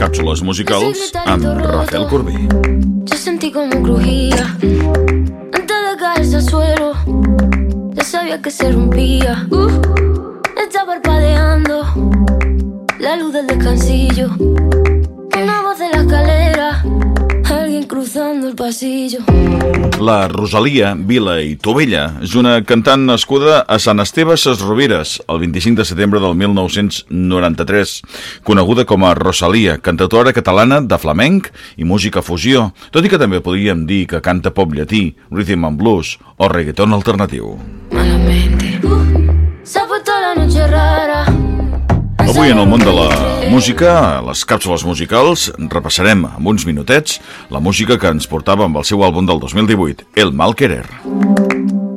Càpsules musicals amb Rafael Corbí. Yo sentí como crujía antes de caerse al suelo. Ya sabía que se rompía. Uh, está parpadeando la luz del descansillo. Una voz de la escalera, cruzando el pasillo. La Rosalia Vila i Tovella és una cantant nascuda a Sant Esteve Ses Rovires el 25 de setembre del 1993, coneguda com a Rosalia, cantautora catalana de flamenc i música fusió, tot i que també podríem dir que canta pop llatí, rhythm and blues o reggaeton alternatiu. Malamente. Uh, se ha puesto la noche rara. Avui en el món de la música, les càpsules musicals, repassarem en uns minutets la música que ens portava amb el seu àlbum del 2018, El Mal Querer.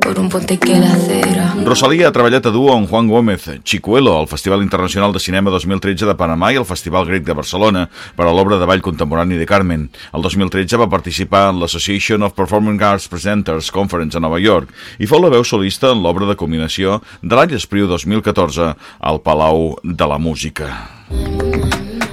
Por un puente que la acera. Rosalía ha treballat a duo amb Juan Gómez Chicuelo al Festival Internacional de Cinema 2013 de Panamà i al Festival Grec de Barcelona per a l'obra de ball contemporani de Carmen. El 2013 va participar en l'Association of Performing Arts Presenters Conference a Nova York i fou la veu solista en l'obra de combinació de l'any Espriu 2014 al Palau de la Música.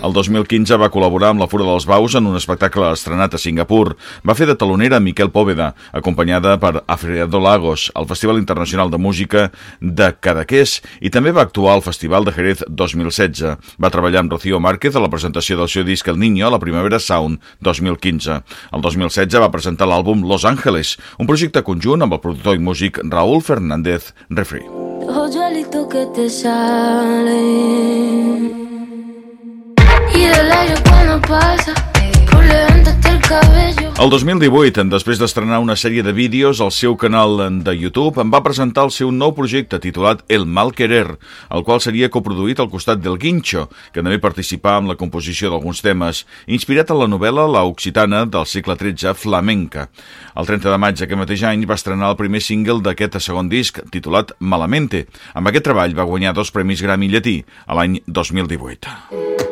El 2015 va col·laborar amb la Fura dels Baus en un espectacle estrenat a Singapur. Va fer de talonera Miquel Póveda, acompanyada per Alfredo Lagos, al Festival Internacional de Música de Cadaqués, i també va actuar al Festival de Jerez 2016. Va treballar amb Rocío Márquez a la presentació del seu disc El Niño a la Primavera Sound 2015. El 2016 va presentar l'àlbum Los Ángeles, un projecte conjunt amb el productor i músic Raúl Fernández Refri. Hoyuelito que te sale. El cabello. El 2018, després d'estrenar una sèrie de vídeos al seu canal de YouTube, em va presentar el seu nou projecte titulat El Mal Querer, el qual seria coproduït al costat del Guincho, que també participà en la composició d'alguns temes, inspirat en la novel·la La Occitana del segle XIII Flamenca. El 30 de maig d'aquest mateix any va estrenar el primer single d'aquest segon disc, titulat Malamente. Amb aquest treball va guanyar dos premis Grammy llatí a l'any 2018.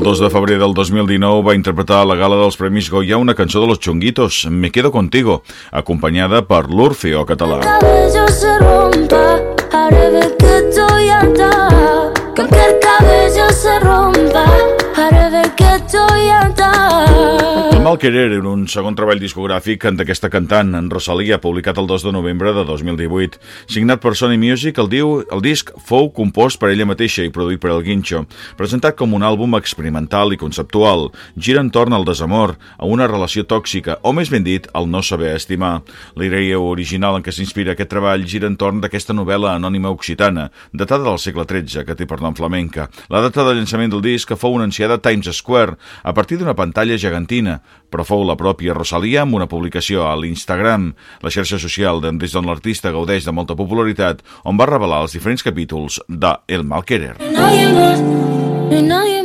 El 2 de febrer del 2019 va interpretar a la gala dels Premis Goya una cançó de los Chunguitos, Me quedo contigo, acompanyada per l'Orfeo català. cabello se rompa, haré ver que estoy harta. Que aunque el cabello se rompa, haré ver que estoy harta. El Querer era un segon treball discogràfic d'aquesta cantant, en Rosalia, publicat el 2 de novembre de 2018. Signat per Sony Music, el, diu, el disc fou compost per ella mateixa i produït per El Guincho. Presentat com un àlbum experimental i conceptual, gira entorn al desamor, a una relació tòxica, o més ben dit, al no saber estimar. La idea original en què s'inspira aquest treball gira entorn d'aquesta novel·la anònima occitana, datada del segle XIII, que té per nom flamenca. La data de llançament del disc fou anunciada a Times Square, a partir d'una pantalla gegantina, però fou la pròpia Rosalia amb una publicació a l'Instagram, la xarxa social de- des d'on l'artista gaudeix de molta popularitat, on va revelar els diferents capítols de El Mal Querer. Nadie más, no hay nadie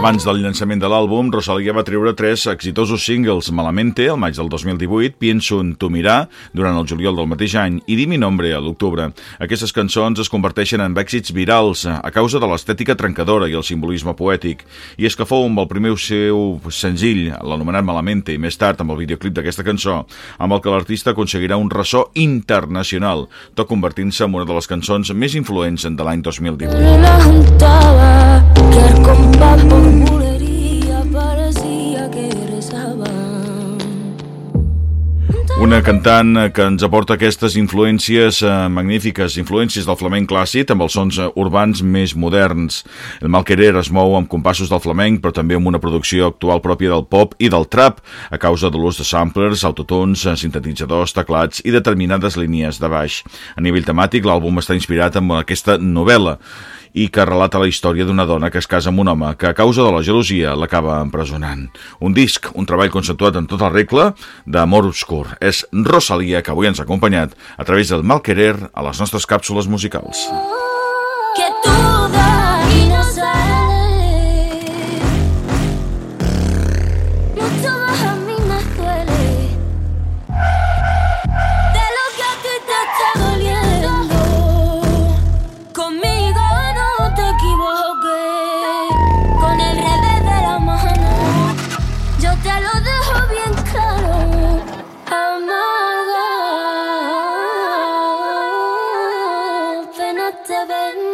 Abans del llançament de l'àlbum, Rosalia va treure tres exitosos singles, Malamente, al maig del 2018, Pienso en tu mirar, durant el juliol del mateix any, i Di mi nombre, a l'octubre. Aquestes cançons es converteixen en èxits virals a causa de l'estètica trencadora i el simbolisme poètic. I és que fou amb el primer seu senzill, l'anomenat Malamente, i més tard amb el videoclip d'aquesta cançó, amb el que l'artista aconseguirà un ressò internacional, tot convertint-se en una de les cançons més influents de l'any 2018. No la juntaba, que el compás por bulería parecía que. Una cantant que ens aporta aquestes influències eh, magnífiques, influències del flamenc clàssic amb els sons eh, urbans més moderns. El Malquerer es mou amb compassos del flamenc, però també amb una producció actual pròpia del pop i del trap, a causa de l'ús de samplers, autotons, eh, sintetitzadors, teclats i determinades línies de baix. A nivell temàtic, l'àlbum està inspirat en aquesta novel·la i que relata la història d'una dona que es casa amb un home que a causa de la gelosia l'acaba empresonant. Un disc, un treball conceptuat en tota regla d'amor obscur. És Rosalia, que avui ens ha acompanyat a través del Malquerer a les nostres càpsules musicals. Tu Seven.